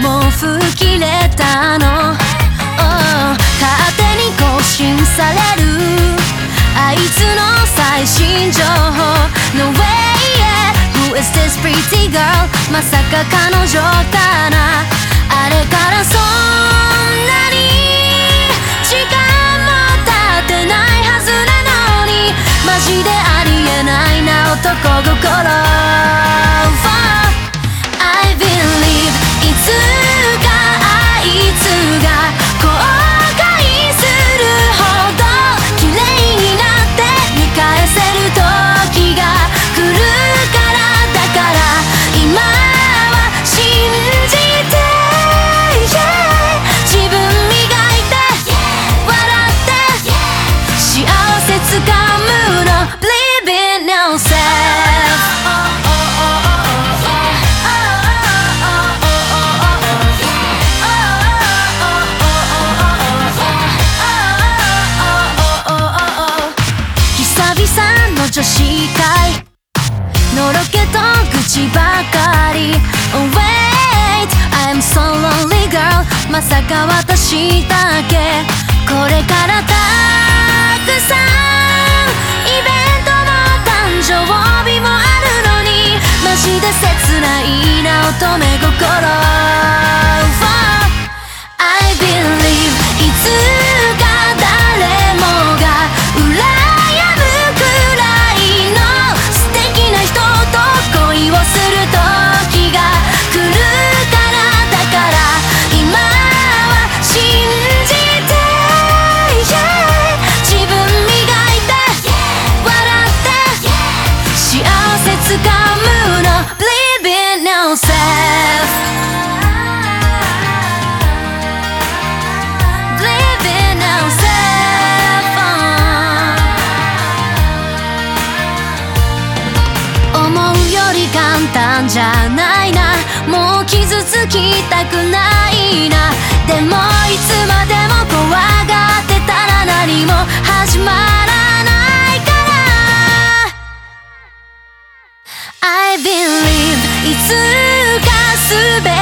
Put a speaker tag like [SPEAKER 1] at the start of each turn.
[SPEAKER 1] もう吹き切れたの、oh, 勝手に更新される。あいつの最新情報。No way yeah. Who is this pretty girl? まさか彼女かな。あれからそんなに時間も経ってないはずなのに。マジでありえないな男心愚痴ばかり。Oh wait. I'm so lonely girl. まさか私だけ。これからたくさんイベントも誕生日もあるのに。マジで切ないな乙女心。単じゃないな。もう傷つきたくないな。でもいつまでも怖がってたら何も始まらないから。I believe いつか全て